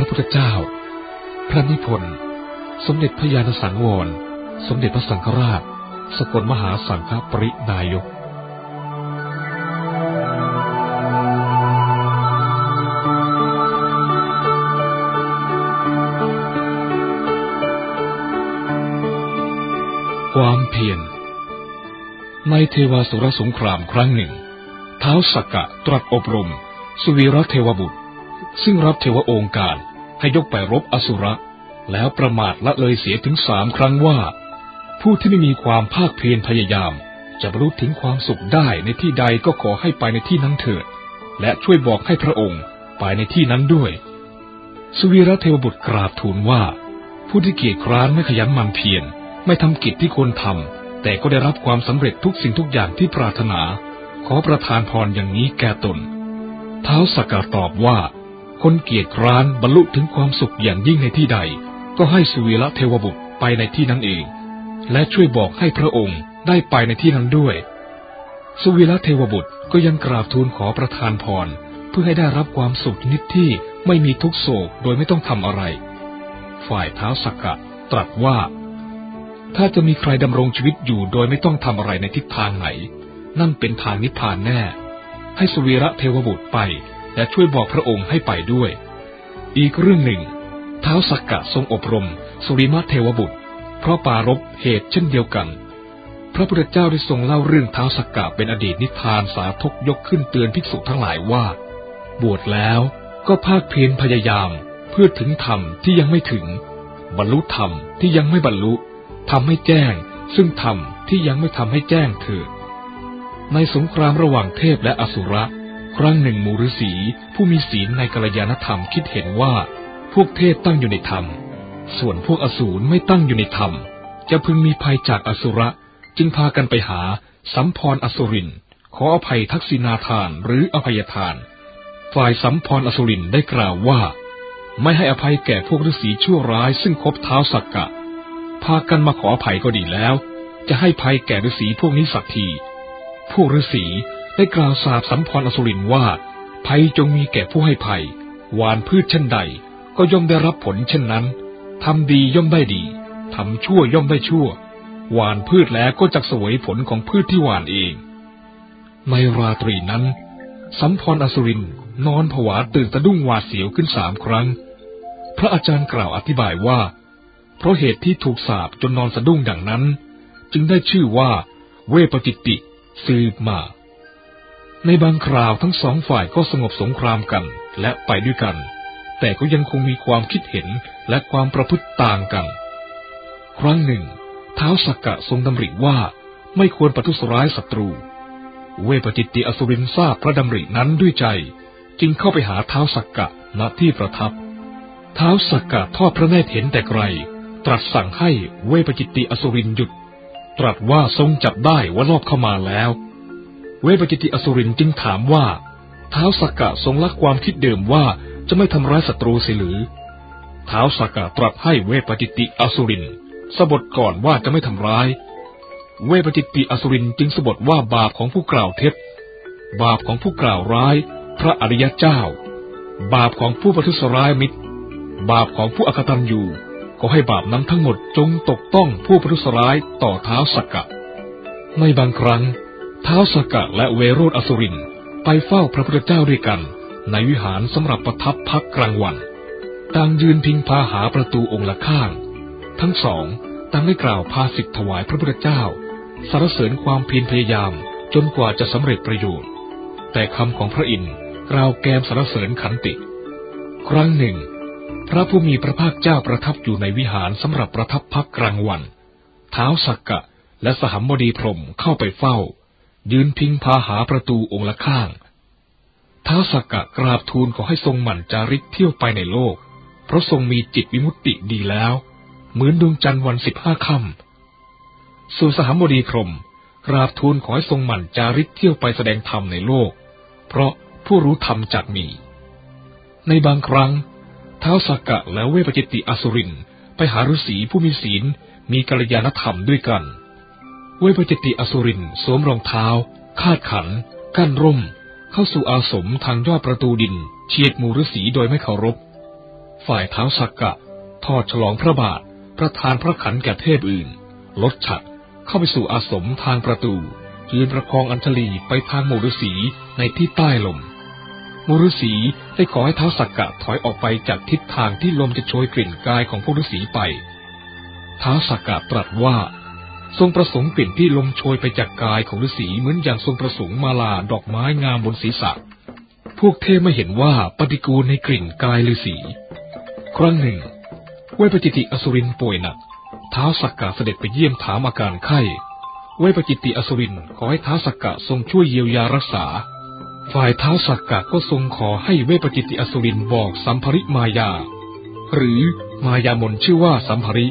ระพุทธเจ้า พระนิพนธ์ สมเด็จพระญาณสังวร สมเด็จพระสังฆราช สกลมหาสังฆปรินายกความเพียรในเทวาสุรสงครามครั้งหนึ่ง เท้าสักกะตรัสอบรม สุวีรเทวบุตร ซึ่งรับเทวองค์การ ให้ยกไปรบอสุรแล้วประมาทละเลยเสียถึงสามครั้งว่า ผู้ที่ไม่มีความภาคเพียรพยายาม จะบรรลุถึงความสุขได้ในที่ใดก็ขอให้ไปในที่นั้นเถิด และช่วยบอกให้พระองค์ไปในที่นั้นด้วย สุวีรเทวบุตรกราบทูลว่า ผู้ที่เกียจคร้านไม่ขยันหมั่นเพียรไม่ทำกิจที่ควรทำแต่ก็ได้รับความสำเร็จทุกสิ่งทุกอย่างที่ปรารถนา ขอประทานพรอย่างนี้แก่ตน เท้าสักกาตอบว่า คนเกียจคร้านบรรลุถึงความสุขอย่างยิ่งในที่ใด ก็ให้สุวีระเทวบุตรไปในที่นั้นเอง และช่วยบอกให้พระองค์ได้ไปในที่นั้นด้วย สุวีระเทวบุตรก็ยังกราบทูลขอประทานพรเพื่อให้ได้รับความสุขนิดที่ไม่มีทุกโศกโดยไม่ต้องทำอะไร ฝ่ายเท้าสักกะตรัสว่า ถ้าจะมีใครดำรงชีวิตอยู่โดยไม่ต้องทำอะไรในทิศทางไหน นั่นเป็นทางนิพพานแน่ ให้สุวีระเทวบุตรไป และช่วยบอกพระองค์ให้ไปด้วย อีกเรื่องหนึ่งเท้าสักกะทรงอบรม สุริมาเทวบุตร เพราะปารบเหตุเช่นเดียวกัน พระพุทธเจ้าได้ทรงเล่าเรื่องเท้าสักกะเป็นอดีตนิทานสาธกยกขึ้นเตือนภิกษุทั้งหลายว่า บวชแล้วก็ภาคเพียรพยายาม เพื่อถึงธรรมที่ยังไม่ถึง บรรลุธรรมที่ยังไม่บรรลุทำให้แจ้ง ซึ่งธรรมที่ยังไม่ทำให้แจ้งเถิดในสงครามระหว่างเทพและอสุร ครั้งหนึ่งมูฤษีผู้มีศีลในกัลยาณธรรมคิดเห็นว่า พวกเทพตั้งอยู่ในธรรม ส่วนพวกอสูรไม่ตั้งอยู่ในธรรม จะพึงมีภัยจากอสุรจึงพากันไปหา สัมพรอสุริน ขออภัยทักษิณาทานหรืออภัยทาน ฝ่ายสัมพรอสุรินได้กล่าวว่า ไม่ให้อภัยแก่พวกฤาษีชั่วร้ายซึ่งคบเท้าสักกะ พากันมาขออภัยก็ดีแล้ว จะให้ภัยแก่ฤาษีพวกนี้สักที พวกฤาษี ได้กล่าวสาบสัมพรอสุรินว่า ภัยจงมีแก่ผู้ให้ภัย หวานพืชเช่นใด ก็ย่อมได้รับผลเช่นนั้น ทำดีย่อมได้ดี ทำชั่วย่อมได้ชั่ว หวานพืชแล้วก็จะสวยผลของพืชที่หวานเอง ในราตรีนั้น สัมพรอสุรินนอนผวาตื่นสะดุ้งหวาดเสียวขึ้นสามครั้ง พระอาจารย์กล่าวอธิบายว่า เพราะเหตุที่ถูกสาบจนนอนสะดุ้งดังนั้น จึงได้ชื่อว่า เวปจิตติสืบมา ในบางคราวทั้งสองฝ่ายก็สงบสงครามกันและไปด้วยกัน แต่ก็ยังคงมีความคิดเห็นและความประพฤติต่างกัน ครั้งหนึ่งเท้าสักกะทรงดำริว่าไม่ควรประทุษร้ายศัตรู เวปจิตติอสุรินทราบพระดำรินั้นด้วยใจ จึงเข้าไปหาเท้าสักกะณที่ประทับเท้าสักกะทอดพระเนตรเห็นแต่ไกล ตรัสสั่งให้เวปจิตติอสุรินหยุด ตรัสว่าทรงจับได้ว่ารอบเข้ามาแล้ว เวปจิติอสุรินจึงถามว่าเท้าสักกะทรงลักความคิดเดิมว่าจะไม่ทำร้ายศัตรูเสียหรือเท้าสักกะตรัสให้เวปจิติอสุรินสบทก่อนว่าจะไม่ทำร้าย เวปจิติอสุรินจึงสบทว่าบาปของผู้กล่าวเท็จ บาปของผู้กล่าวร้าย พระอริยเจ้า บาปของผู้ประทุษร้ายมิตร บาปของผู้อกตัญญูก็ให้บาปนั้นทั้งหมดจงตกต้องผู้ประทุษร้ายต่อเท้าสักกะ ในบางครั้ง ท้าสักกะและเวโรธอสุรินไปเฝ้าพระพุทธเจ้าด้วยกัน ในวิหารสำหรับประทับพักกลางวัน ต่างยืนพิงพาหาประตูองค์ละข้าง ทั้งสองต่างได้กล่าวพาสิทธถวายพระพุทธเจ้าสรรเสริญความเพียรพยายามจนกว่าจะสำเร็จประโยชน์ แต่คำของพระอินทร์กล่าวแกมสรรเสริญขันติ ครั้งหนึ่ง พระผู้มีพระภาคเจ้าประทับอยู่ในวิหารสำหรับประทับพักกลางวัน เท้าสักกะและสหัมบดีพรมเข้าไปเฝ้า ยืนพิงพาหาประตูองค์ละข้าง ท้าวสักกะกราบทูลขอให้ทรงหมั่นจาริกเที่ยวไปในโลก เพราะทรงมีจิตวิมุตติดีแล้ว เหมือนดวงจันทร์วันสิบห้าค่ำส่วนสหมดีพรมกราบทูลขอให้ทรงหมั่นจาริกเที่ยวไปแสดงธรรมในโลก เพราะผู้รู้ธรรมจักมี ในบางครั้งท้าวสักกะและเวปจิตติอสุรินไปหาฤาษีผู้มีศีลมีกัลยาณธรรมด้วยกัน เวปจิติอสุรินสวมรองเท้า คาดขัน กั้นร่ม เข้าสู่อาสมทางยอดประตูดิน เฉียดมูฤษีโดยไม่เคารพ ฝ่ายเท้าสักกะ ทอดฉลองพระบาท ประทานพระขันแก่เทพอื่น ลดฉัดเข้าไปสู่อาสมทางประตู ยืนประคองอัญชลีไปทางมูฤษีในที่ใต้ลมมูฤษีได้ขอให้เท้าสักกะถอยออกไปจากทิศทางที่ลมจะโชยกลิ่นกายของพวกฤษีไปท้าสักกะตรัสว่า ทรงประสงค์กลิ่นที่ลมโชยไปจากกายของฤาษีเหมือนอย่างทรงประสงค์มาลาดอกไม้งามบนศีรษะ พวกเทพไม่เห็นว่าปฏิกูลในกลิ่นกายฤาษีครั้งหนึ่งเวปจิติอสุรินป่วยหนักท้าสักกะเสด็จไปเยี่ยมถามอาการไข้ เวปจิติอสุรินขอให้ท้าสักกะทรงช่วยเยียวยารักษา ฝ่ายท้าสักกะก็ทรงขอให้เวปจิติอสุรินบอกสัมภริมายา หรือมายามนชื่อว่าสัมภริ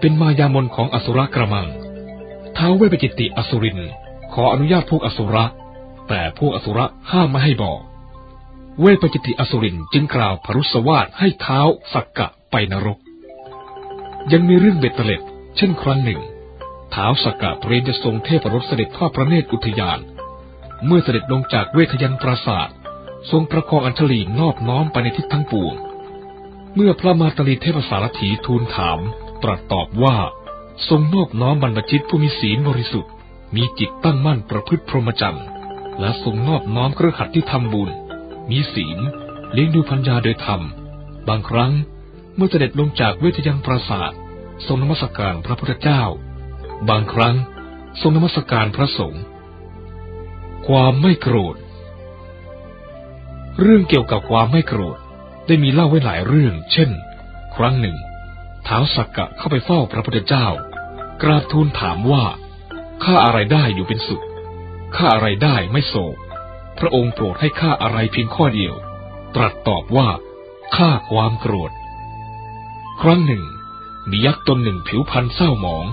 เป็นมายามนของอสุรกระมัง ท้าวเวปจิติอสุริน ขออนุญาตพวกอสุระ แต่พวกอสุระห้ามไม่ให้บอก เวปจิติอสุรินจึงกล่าวพรุสวาทให้เท้าสักกะไปนรก ยังมีเรื่องเบ็ดเตล็ด เช่นครั้งหนึ่งท้าวสักกะเตรียมจะทรงเทพรถเสด็จทอดพระเนตรอุทยาน เมื่อเสด็จลงจากเวทยันปราศาสตร์ทรงประคองอัญชลีนอบน้อมไปในทิศทั้งปวง เมื่อพระมาตรีเทพสารถีทูลถาม ตรัสตอบว่า ทรงนอบน้อมบรรพชิตผู้มีศีลบริสุทธิ์ มีจิตตั้งมั่นประพฤติพรหมจรรย์ และทรงนอบน้อมเครือขัดที่ทำบุญ มีศีล เลี้ยงดูพัญญาโดยธรรม บางครั้งเมื่อเสด็จลงจากเวทยันปราศาสตร์ทรงนมัสการพระพุทธเจ้า บางครั้งทรงนมัสการพระสงฆ์ ความไม่โกรธ เรื่องเกี่ยวกับความไม่โกรธได้มีเล่าไว้หลายเรื่อง เช่น ครั้งหนึ่ง ท้าวสักกะเข้าไปเฝ้าพระพุทธเจ้า กราบทูลถามว่า ข้าอะไรได้อยู่เป็นสุข ข้าอะไรได้ไม่โศก พระองค์โปรดให้ข้าอะไรเพียงข้อเดียว ตรัสตอบว่าข้าความโกรธ ครั้งหนึ่ง มียักษ์ตนหนึ่งผิวพรรณเศร้าหมอง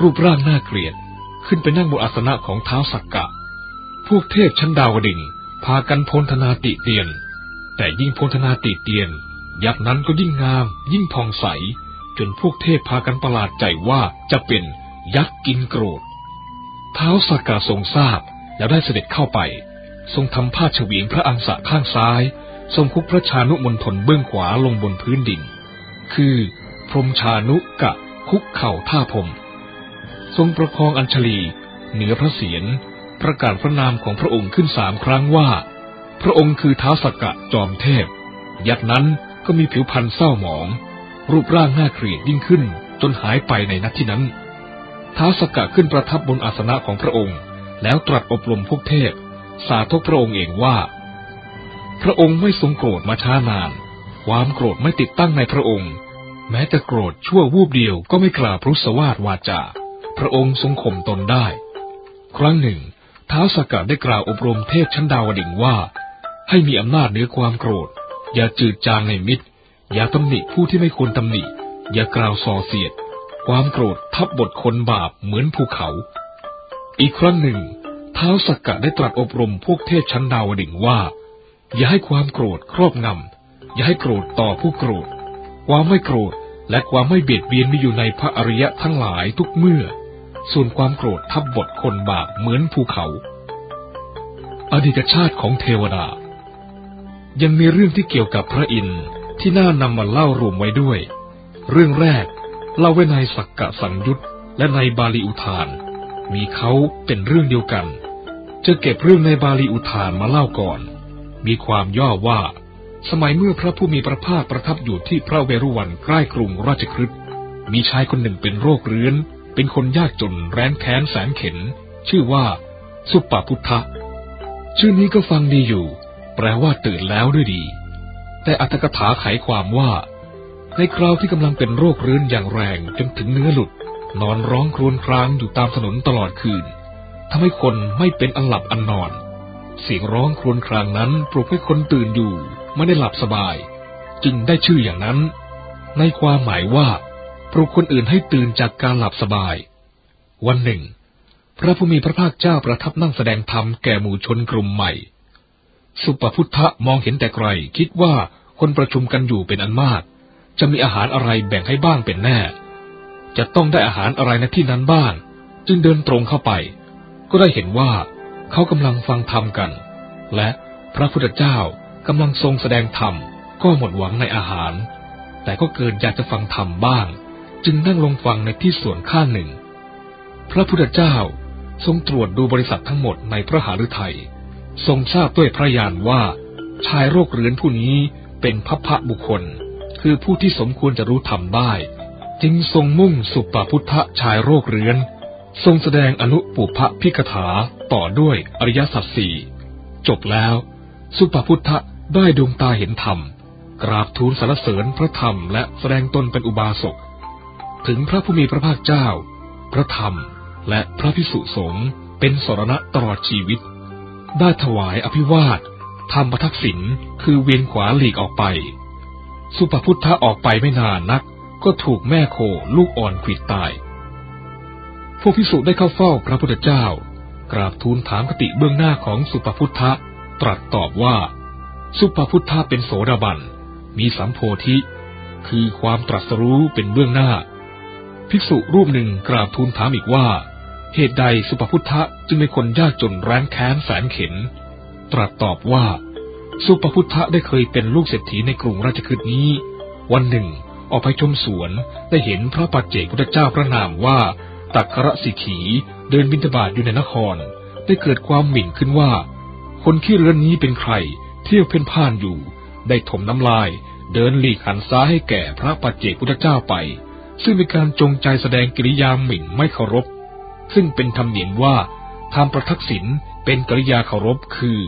รูปร่างน่าเกลียด ขึ้นไปนั่งบนอาสนะของเท้าสักกะ พวกเทพชั้นดาวดิงพากันพนธนาติเตียน แต่ยิ่งพนธนาติเตียน ยักษ์นั้นก็ยิ่งงาม ยิ่งผ่องใส จนพวกเทพพากันประหลาดใจว่าจะเป็นยักษ์กินโกรธเท้าสักกะทรงทราบแล้วได้เสด็จเข้าไป ทรงทำผ้าเฉวียงพระอังสะข้างซ้าย ทรงคุกพระชานุมนทนเบื้องขวาลงบนพื้นดิน คือ พรมชานุกะคุกเข่าท่าพรมทรงประคองอัญชลี เหนือพระเศียรประกาศพระนามของพระองค์ขึ้นสามครั้งว่า พระองค์คือท้าวสักกะจอมเทพ ยักษ์นั้นก็มีผิวพรรณเศร้าหมอง รูปร่างน่าเกลียดยิ่งขึ้น จนหายไปในนัดที่นั้น ท้าวสกกะขึ้นประทับบนอาสนะของพระองค์ แล้วตรัสอบรมพวกเทพ สาธกพระองค์เองว่า พระองค์ไม่ทรงโกรธมาช้านาน ความโกรธไม่ติดตั้งในพระองค์ แม้จะโกรธชั่ววูบเดียวก็ไม่กล่าวพรุสวาทวาจา พระองค์ทรงข่มตนได้ ครั้งหนึ่งท้าวสกกะได้กล่าวอบรมเทพชั้นดาวดิ่งว่า ให้มีอำนาจเหนือความโกรธ อย่าจืดจางในมิตร อย่าตำหนิผู้ที่ไม่ควรตำหนิ อย่ากล่าวส่อเสียด ความโกรธทับบทคนบาปเหมือนภูเขา อีกครั้งหนึ่งท้าวสักกะได้ตรัสอบรมพวกเทพชั้นดาวดิ่งว่า อย่าให้ความโกรธครอบงำ อย่าให้โกรธต่อผู้โกรธ ความไม่โกรธและความไม่เบียดเบียนมีอยู่ในพระอริยะทั้งหลายทุกเมื่อ ส่วนความโกรธทับบทคนบาปเหมือนภูเขา อดีตชาติของเทวดา ยังมีเรื่องที่เกี่ยวกับพระอินทร์ ที่น่านำมาเล่ารวมไว้ด้วย เรื่องแรกเล่าไว้ในสักกะสังยุตและในบาลีอุทาน มีเขาเป็นเรื่องเดียวกัน จะเก็บเรื่องในบาลีอุทานมาเล่าก่อน มีความย่อว่า สมัยเมื่อพระผู้มีพระภาคประทับอยู่ที่พระเวรุวันใกล้กรุงราชคฤห์มีชายคนหนึ่งเป็นโรคเรื้อน เป็นคนยากจนแร้นแค้นแสนเข็น ชื่อว่า สุปปพุทธะ ชื่อนี้ก็ฟังดีอยู่ แปลว่าตื่นแล้วด้วยดี แต่อัตถกถาไขความว่า ในคราวที่กำลังเป็นโรคเรื้อนอย่างแรงจนถึงเนื้อหลุด นอนร้องครวญครางอยู่ตามถนนตลอดคืนทำให้คนไม่เป็นอันหลับอันนอน เสียงร้องครวญครางนั้นปลุกให้คนตื่นอยู่ไม่ได้หลับสบาย จึงได้ชื่ออย่างนั้น ในความหมายว่าปลุกคนอื่นให้ตื่นจากการหลับสบาย วันหนึ่ง พระผู้มีพระภาคเจ้าประทับนั่งแสดงธรรมแก่หมู่ชนกลุ่มใหม่ สุปพุทธะมองเห็นแต่ไกล คิดว่าคนประชุมกันอยู่เป็นอันมาก จะมีอาหารอะไรแบ่งให้บ้างเป็นแน่ จะต้องได้อาหารอะไรในที่นั้นบ้าง จึงเดินตรงเข้าไป ก็ได้เห็นว่าเขากำลังฟังธรรมกัน และพระพุทธเจ้ากำลังทรงแสดงธรรมก็หมดหวังในอาหาร แต่ก็เกิดอยากจะฟังธรรมบ้าง จึงนั่งลงฟังในที่ส่วนข้างหนึ่ง พระพุทธเจ้าทรงตรวจดูบริษัททั้งหมดในพระหฤทัย ทรงทราบด้วยพระญาณว่า ชายโรคเรื้อนผู้นี้เป็นพัพพะบุคคล คือผู้ที่สมควรจะรู้ธรรมได้ จึงทรงมุ่งสุปปพุทธชายโรคเรื้อน ทรงแสดงอนุปุพพิกถาต่อด้วยอริยสัจสี่จบแล้ว สุปพุทธได้ดวงตาเห็นธรรม กราบทูลสรรเสริญพระธรรมและแสดงตนเป็นอุบาสก ถึงพระผู้มีพระภาคเจ้า พระธรรมและพระพิสุสงฆ์เป็นสรณะตลอดชีวิต ได้ถวายอภิวาททำประทักษิณคือเวียนขวาหลีกออกไป สุปพุทธะออกไปไม่นานนัก ก็ถูกแม่โคลูกอ่อนขิดตาย พวกพิสุได้เข้าเฝ้าพระพุทธเจ้า กราบทูลถามคติเบื้องหน้าของสุปพุทธะตรัสตอบว่า สุปพุทธะเป็นโสดาบัน มีสัมโพธิ คือความตรัสรู้เป็นเบื้องหน้า ภิกษุรูปหนึ่งกราบทูลถามอีกว่า เหตุใดสุปพุทธะจึงเป็นคนยากจนแร้นแค้นแสนเข็น ตรัสตอบว่า สุปพุทธะได้เคยเป็นลูกเศรษฐีในกรุงราชคฤห์นี้ วันหนึ่ง ออกไปชมสวนได้เห็นพระปัจเจกพุทธเจ้าพระนามว่า ตักระสิขีเดินบิณฑบาตอยู่ในนคร ได้เกิดความหมิ่นขึ้นว่า คนขี้เรือนนี้เป็นใคร เที่ยวเพ่นพ่านอยู่ ได้ถมน้ำลาย เดินหลีกหันซ้ายให้แก่พระปัจเจกพุทธเจ้าไป ซึ่งเป็นการจงใจแสดงกิริยาหมิ่นไม่เคารพ ซึ่งเป็นธรรมเนียมว่าทำประทักษิณเป็นกริยาเคารพคือ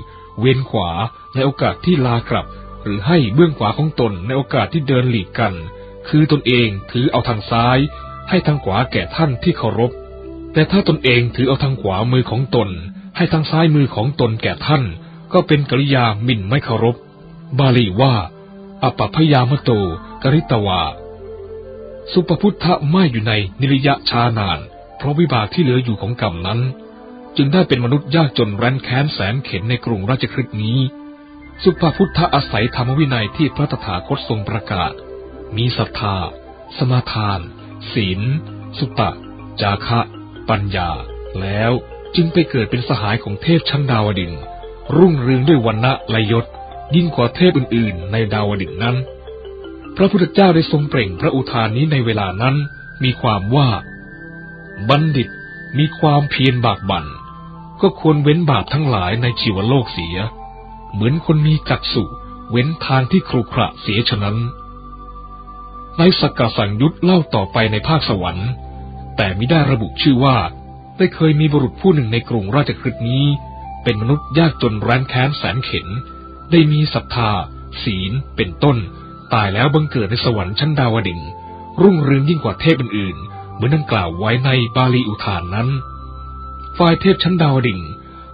เว้นขวาในโอกาสที่ลากลับ หรือให้เบื้องขวาของตนในโอกาสที่เดินหลีกกัน คือตนเองถือเอาทางซ้าย ให้ทางขวาแก่ท่านที่เคารพ แต่ถ้าตนเองถือเอาทางขวามือของตน ให้ทางซ้ายมือของตนแก่ท่าน ก็เป็นกริยาหมิ่นไม่เคารพ บาลีว่าอปพยามโตกริตวา สุปพุทธะไม่อยู่ในนิริยะชานาน เพราะวิบากที่เหลืออยู่ของกรรมนั้น จึงได้เป็นมนุษย์ยากจนแร้นแค้นแสนเข็นในกรุงราชคฤห์นี้ สุภาพุทธอาศัยธรรมวินัยที่พระตถาคตทรงประกาศ มีศรัทธา สมาทาน ศีล สุตะ จาคะ ปัญญา แล้วจึงไปเกิดเป็นสหายของเทพชั้นดาวดึง รุ่งเรืองด้วยวันณะละยศ ยิ่งกว่าเทพอื่นๆ ในดาวดึงนั้น พระพุทธเจ้าได้ทรงเปล่งพระอุทานนี้ในเวลานั้น มีความว่า บัณฑิตมีความเพียรบากบัน่น ก็ควรเว้นบาปทั้งหลายในชีวโลกเสีย เหมือนคนมีจักษุเว้นทางที่ครุขระเสียฉะนั้น ในสกกสังยุตเล่าต่อไปในภาคสวรรค์ แต่ไมิได้ระบุชื่อว่า ได้เคยมีบุรุษผู้หนึ่งในกรุงราชคฤห์นี้ เป็นมนุษย์ยากจนแร้นแค้นแสนเข็น ได้มีศรัทธา ศีล เป็นต้น ตายแล้วบังเกิดในสวรรค์ชั้นดาวดึงรุ่งเรืองยิ่งกว่าเทพอื่น มือนดังกล่าวไว้ในบาลีอุทานนั้น ฝ่ายเทพชั้นดาวดิ่ง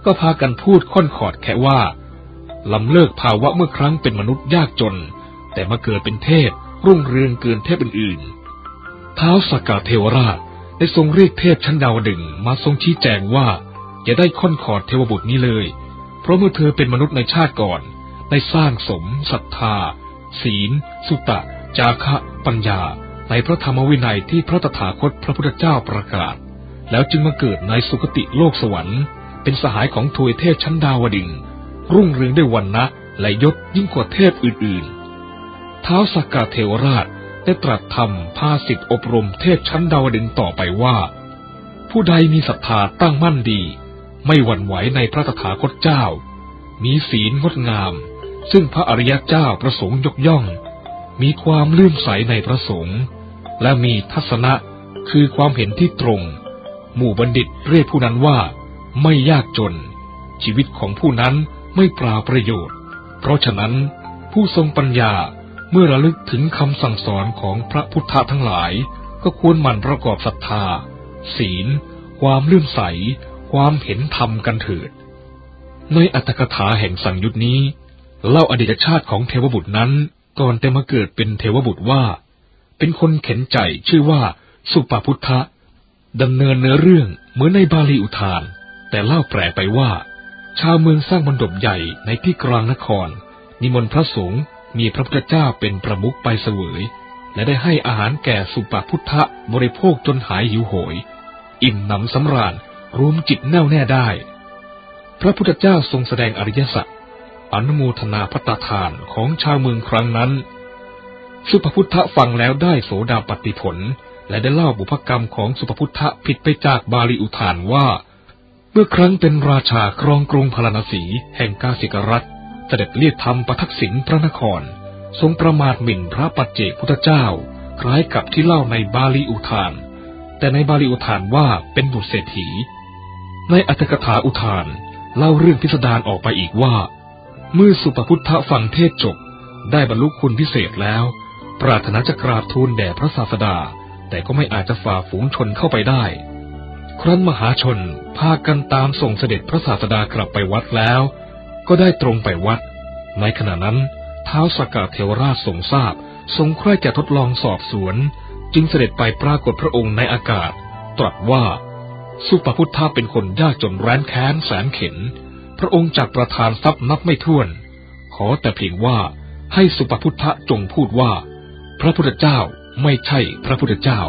ก็พากันพูดค่อนขอดแค่ว่าลำเลิกภาวะเมื่อครั้งเป็นมนุษย์ยากจน แต่มาเกิดเป็นเทพรุ่งเรืองเกินเทพอื่นๆท้าวสกกาเทวราชได้ทรงเรียกเทพชั้นดาวดึงมาทรงชี้แจงว่าอย่าได้ค่อนขอดเทวบุตรนี้เลย เพราะเมื่อเธอเป็นมนุษย์ในชาติก่อน ได้สร้างสมศรัทธา ศีล สุตะ จาคะ ปัญญา ในพระธรรมวินัยที่พระตถาคตพระพุทธเจ้าประกาศ แล้วจึงมาเกิดในสุคติโลกสวรรค์ เป็นสหายของทวยเทพชั้นดาวดึงรุ่งเรืองด้วยวันนะและยศยิ่งกว่าเทพอื่นๆ ท้าวสักกาเทวราชได้ตรัสธรรมพาสิทธิอบรมเทพชั้นดาวดึงต่อไปว่า ผู้ใดมีศรัทธาตั้งมั่นดี ไม่หวั่นไหวในพระตถาคตเจ้า มีศีลงดงาม ซึ่งพระอริยเจ้าประสงค์ยกย่อง มีความลื่มใสในพระสงฆ์ และมีทัศนะคือความเห็นที่ตรง หมู่บัณฑิตเรียกผู้นั้นว่า ไม่ยากจน ชีวิตของผู้นั้นไม่เปล่าประโยชน์ เพราะฉะนั้นผู้ทรงปัญญาเมื่อระลึกถึงคำสั่งสอนของพระพุทธทั้งหลาย ก็ควรหมั่นประกอบศรัทธา ศีล ความเลื่อมใส ความเห็นธรรมกันเถิด ในอัตถกถาแห่งสังยุตนี้ เล่าอดีตชาติของเทวบุตรนั้นก่อนแต่มาเกิดเป็นเทวบุตรว่า เป็นคนเข็นใจชื่อว่าสุปาพุทธะดำเนินเนื้อเรื่องเหมือนในบาลีอุทาน แต่เล่าแปลไปว่า ชาวเมืองสร้างมณฑปใหญ่ในที่กลางนคร นิมนต์พระสงฆ์มีพระพุทธเจ้าเป็นประมุขไปเสวย และได้ให้อาหารแก่สุปาพุทธะบริโภคจนหายหิวโหย อิ่มหนำสำราญรวมจิตแน่วแน่ได้ พระพุทธเจ้าทรงแสดงอริยสัจอนุโมทนาพัตทานของชาวเมืองครั้งนั้น สุภพุทธฟังแล้วได้โสดาปฏิผล และได้เล่าบุพกรรมของสุภพุทธผิดไปจากบาลีอุทานว่า เมื่อครั้งเป็นราชาครองกรุงพาราณสีแห่งกาสิกรัฐเสด็จเลียดทำประทักษิณพระนคร ทรงประมาทหมิ่นพระปัจเจกพุทธเจ้า คล้ายกับที่เล่าในบาลีอุทาน แต่ในบาลีอุทานว่าเป็นบุตรเศรษฐี ในอัตถกถาอุทานเล่าเรื่องพิสดารออกไปอีกว่า เมื่อสุปพุทธฟังเทศจบได้บรรลุคุณพิเศษแล้ว ปรารถนาจะกราบทูลแด่พระศาสดา แต่ก็ไม่อาจจะฝ่าฝูงชนเข้าไปได้ ครั้นมหาชนพากันตามส่งเสด็จพระศาสดากลับไปวัดแล้ว ก็ได้ตรงไปวัด ในขณะนั้นเท้าสกกาเทวราชทรงทราบ ทรงใคร่จะทดลองสอบสวน จึงเสด็จไปปรากฏพระองค์ในอากาศ ตรัสว่า สุปพุทธะเป็นคนยากจนแร้นแค้นแสนเข็น พระองค์จากประทานทรัพย์นับไม่ถ้วน ขอแต่เพียงว่าให้สุปพุทธะจงพูดว่า พระพุทธเจ้าไม่ใช่พระพุทธเจ้า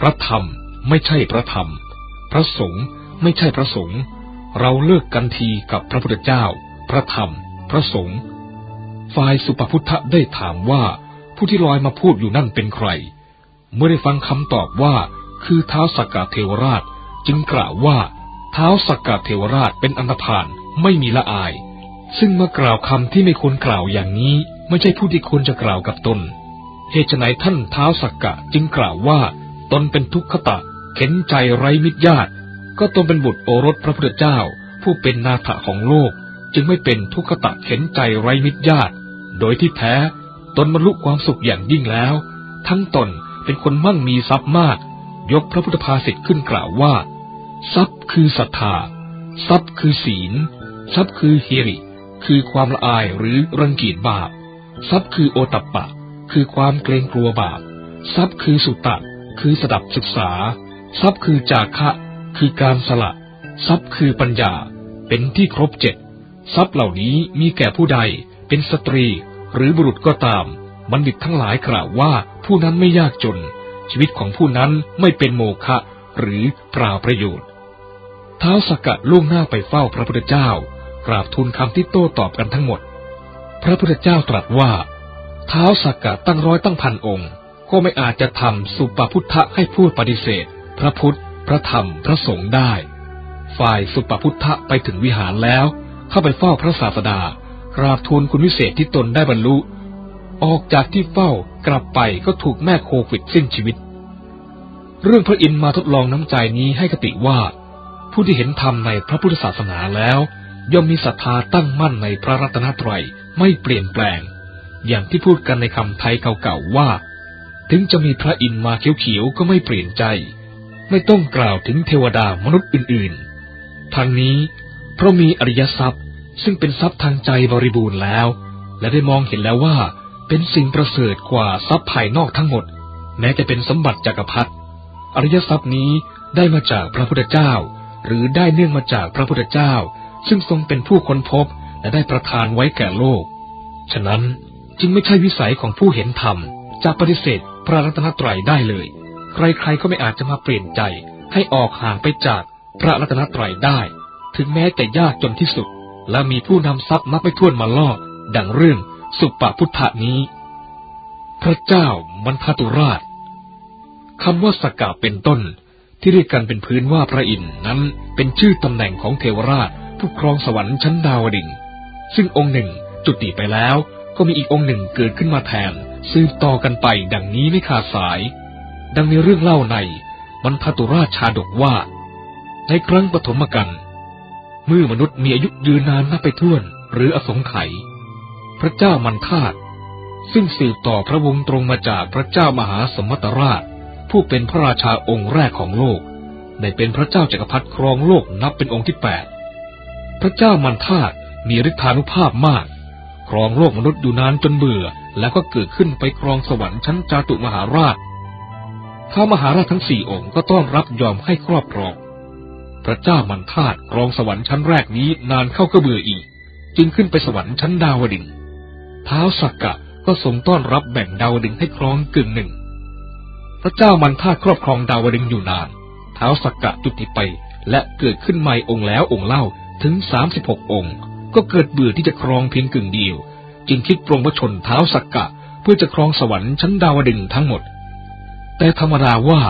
พระธรรมไม่ใช่พระธรรม พระสงฆ์ไม่ใช่พระสงฆ์ เราเลิกกันทีกับพระพุทธเจ้า พระธรรม พระสงฆ์ ฝ่ายสุปพุทธะได้ถามว่าผู้ที่ลอยมาพูดอยู่นั่นเป็นใคร เมื่อได้ฟังคำตอบว่าคือเท้าสักกะเทวราช จึงกล่าวว่าเท้าสักกะเทวราชเป็นอันธพาลไม่มีละอาย ซึ่งเมื่อกล่าวคำที่ไม่ควรกล่าวอย่างนี้ ไม่ใช่ผู้ที่ควรจะกล่าวกับตน เหตุไนท่านเท้าสักกะจึงกล่าวว่า ตนเป็นทุกขตะ เข็นใจไร้มิตรญาติ ก็ตนเป็นบุตรโอรสพระพุทธเจ้า ผู้เป็นนาถะของโลก จึงไม่เป็นทุกขตะเข็นใจไร้มิตรญาติ โดยที่แท้ ตนบรรลุความสุขอย่างยิ่งแล้ว ทั้งตนเป็นคนมั่งมีทรัพย์มาก ยกพระพุทธภาษิตขึ้นกล่าวว่า ทรัพย์คือศรัทธา ทรัพย์คือศีล ทรัพย์คือเฮริ คือความละอายหรือรังเกียจบาป ทรัพย์คือโอตัปปะ คือความเกรงกลัวบาป ทรัพย์คือสุตตะ คือสดับศึกษา ทรัพย์คือจาคะ คือการสละ ทรัพย์คือปัญญา เป็นที่ครบเจ็ด ทรัพย์เหล่านี้มีแก่ผู้ใด เป็นสตรี หรือบุรุษก็ตาม บัณฑิตทั้งหลายกล่าวว่าผู้นั้นไม่ยากจน ชีวิตของผู้นั้นไม่เป็นโมฆะหรือปล่าประโยชน์ ท้าวสกกัดล่วงหน้าไปเฝ้าพระพุทธเจ้า กราบทูลคำที่โต้ตอบกันทั้งหมด พระพุทธเจ้าตรัสว่า ท้าสักกัดตั้งร้อยตั้งพันองค์ ก็ไม่อาจจะทำสุปพุทธะให้พูดปฏิเสธ พระพุทธ พระธรรม พระสงฆ์ได้ ฝ่ายสุปพุทธะไปถึงวิหารแล้ว เข้าไปเฝ้าพระศาสดา กราบทูลคุณวิเศษที่ตนได้บรรลุ ออกจากที่เฝ้ากลับไปก็ถูกแม่โควิดสิ้นชีวิต เรื่องพระอินทร์มาทดลองน้ำใจนี้ให้กติว่า ผู้ที่เห็นธรรมในพระพุทธศาสนาแล้ว ย่อมมีศรัทธาตั้งมั่นในพระรัตนตรัยไม่เปลี่ยนแปลง อย่างที่พูดกันในคำไทยเก่าๆว่า ถึงจะมีพระอินทร์มาเขียวๆก็ไม่เปลี่ยนใจ ไม่ต้องกล่าวถึงเทวดามนุษย์อื่นๆทางนี้เพราะมีอริยทรัพย์ซึ่งเป็นทรัพย์ทางใจบริบูรณ์แล้ว และได้มองเห็นแล้วว่าเป็นสิ่งประเสริฐกว่าทรัพย์ภายนอกทั้งหมด แม้จะเป็นสมบัติจักรพรรดิอริยทรัพย์นี้ได้มาจากพระพุทธเจ้า หรือได้เนื่องมาจากพระพุทธเจ้า ซึ่งทรงเป็นผู้ค้นพบและได้ประทานไว้แก่โลก ฉะนั้น จึงไม่ใช่วิสัยของผู้เห็นธรรมจะปฏิเสธพระรัตนตรัยได้เลย ใครๆก็ไม่อาจจะมาเปลี่ยนใจให้ออกห่างไปจากพระรัตนตรัยได้ ถึงแม้แต่ยากจนที่สุด และมีผู้นำทรัพย์นับไม่ถ้วนมาล่อ ดังเรื่องสุปปพุทธานี้ พระเจ้ามันทตุราชคำว่าสกกาเป็นต้น ที่เรียกกันเป็นพื้นว่าพระอินทร์นั้นเป็นชื่อตำแหน่งของเทวราชผู้ครองสวรรค์ชั้นดาวดึงซึ่งองค์หนึ่งจุติไปแล้ว ก็มีอีกองค์หนึ่งเกิดขึ้นมาแทน สืบต่อกันไปดังนี้ไม่ขาดสาย ดังมีเรื่องเล่าในมันทตุราชชาดกว่า ในครั้งปฐมกันเมื่อมนุษย์มีอายุยืนนานนับไปท่วน หรืออสงไขยพระเจ้ามันทาตซึ่งสืบต่อพระวงศ์ตรงมาจากพระเจ้ามหาสมตราช ผู้เป็นพระราชาองค์แรกของโลก ได้เป็นพระเจ้าจักรพรรดิครองโลกนับเป็นองค์ที่แปดพระเจ้ามันทาตมีฤทธานุภาพมาก ครองโลกมนุษย์อยู่นานจนเบื่อ แล้วก็เกิดขึ้นไปครองสวรรค์ชั้นจาตุมหาราชท้ามหาราชทั้งสี่องค์ก็ต้อนรับยอมให้ครอบครอง พระเจ้ามันทาตครองสวรรค์ชั้นแรกนี้นานเข้าก็เบื่ออีก จึงขึ้นไปสวรรค์ชั้นดาวดึงเท้าสักกะก็ทรงต้อนรับแบ่งดาวดึงให้ครองกึ่งหนึ่ง พระเจ้ามันทาตครอบครองดาวดึงอยู่นานเท้าสักกะจุติไปและเกิดขึ้นใหม่องค์แล้วองค์เล่าถึงสามสิบหกองค์ ก็เกิดเบื่อที่จะครองเพียงกึ่งเดียว จึงคิดปรงพระชนเท้าสักกะ เพื่อจะครองสวรรค์ชั้นดาวดึงทั้งหมด แต่ธรรมดาว่า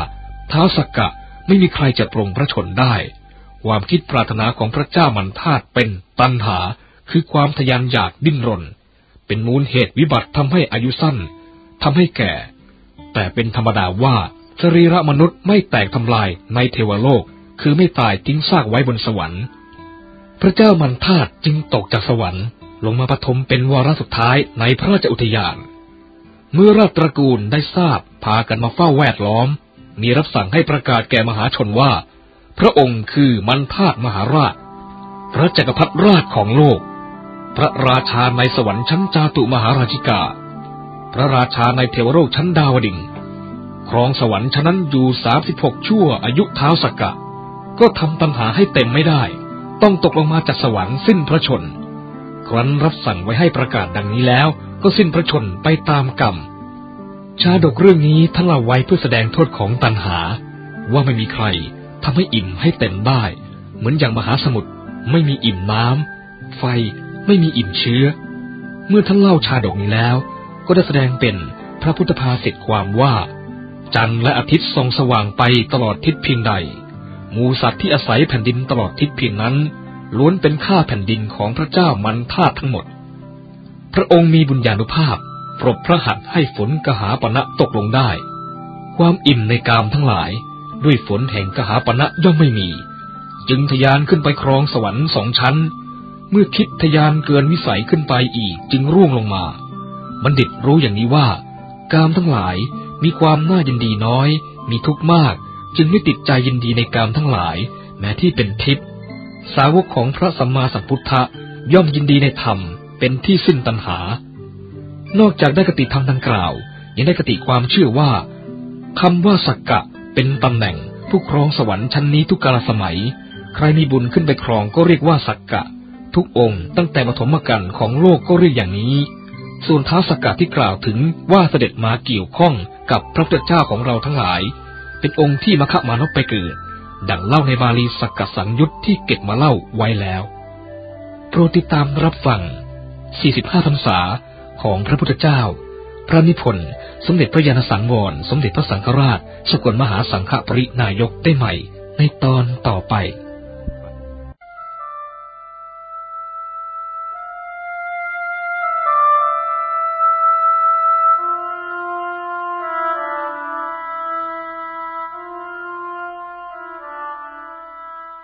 เท้าสักกะไม่มีใครจะปรงพระชนได้ ความคิดปรารถนาของพระเจ้ามันธาตุเป็นตันหา คือความทยานอยากดิ้นรน เป็นมูลเหตุวิบัติทำให้อายุสั้นทำให้แก่ แต่เป็นธรรมดาว่าสรีระมนุษย์ไม่แตกทำลายในเทวโลก คือไม่ตายทิ้งซากไว้บนสวรรค์ พระเจ้ามันธาตจึงตกจากสวรรค์ ลงมาปฐมเป็นวาระสุดท้ายในพระราชอุทยาน เมื่อราชตระกูลได้ทราบพากันมาเฝ้าแวดล้อม มีรับสั่งให้ประกาศแก่มหาชนว่า พระองค์คือมันธาตมหาราช พระจักรพรรดิราชของโลก พระราชาในสวรรค์ชั้นจาตุมหาราชิกา พระราชาในเทวโลกชั้นดาวดิงครองสวรรค์ฉะนั้นอยู่สามสิบหกชั่วอายุเท้าสกกะ ก็ทำตัณหาให้เต็มไม่ได้ ต้องตกลงมาจากสวรรค์สิ้นพระชน ครั้นรับสั่งไว้ให้ประกาศดังนี้แล้ว ก็สิ้นพระชนไปตามกรรม ชาดกเรื่องนี้ท่านเล่าไว้เพื่อแสดงโทษของตัณหา ว่าไม่มีใครทำให้อิ่มให้เต็มได้ เหมือนอย่างมหาสมุทรไม่มีอิ่มน้ำไฟไม่มีอิ่มเชื้อ เมื่อท่านเล่าชาดกนี้แล้ว ก็ได้แสดงเป็นพระพุทธภาษิตความว่า จันทร์และอาทิตย์ส่องสว่างไปตลอดทิศเพียงใด หมูสัตว์ที่อาศัยแผ่นดินตลอดทิศเพียงนั้น ล้วนเป็นข้าแผ่นดินของพระเจ้ามันธาตุทั้งหมด พระองค์มีบุญญาณุภาพปรบพระหัตถ์ให้ฝนกหาปณะตกลงได้ ความอิ่มในกามทั้งหลาย ด้วยฝนแห่งกหาปณะย่อมไม่มี จึงทยานขึ้นไปครองสวรรค์สองชั้น เมื่อคิดทยานเกินวิสัยขึ้นไปอีกจึงร่วงลงมา บัณฑิตรู้อย่างนี้ว่า กามทั้งหลายมีความน่ายินดีน้อย มีทุกข์มาก จึงไม่ติดใจยินดีในกามทั้งหลาย แม้ที่เป็นทิพย์สาวกของพระสัมมาสัมพุทธะย่อมยินดีในธรรมเป็นที่สิ้นตัณหา นอกจากได้กติธรรมดังกล่าว ยังได้กติความเชื่อว่าคำว่าสักกะเป็นตำแหน่ง ผู้ครองสวรรค์ชั้นนี้ทุกกาลสมัย ใครมีบุญขึ้นไปครองก็เรียกว่าสักกะ ทุกองค์ตั้งแต่ปฐมกาลของโลกก็เรียกอย่างนี้ ส่วนท้าสักกะที่กล่าวถึงว่าเสด็จมาเกี่ยวข้องกับพระพุทธเจ้าของเราทั้งหลาย เป็นองค์ที่มคะมานพไปเกิด ดังเล่าในบาลีสักกสังยุตที่เก็บมาเล่าไว้แล้ว โปรดติดตามรับฟัง 45 พรรษาของพระพุทธเจ้า พระนิพนธ์สมเด็จพระยาณสังวร สมเด็จพระสังฆราช สกลมหาสังฆปรินายกได้ใหม่ ในตอนต่อไป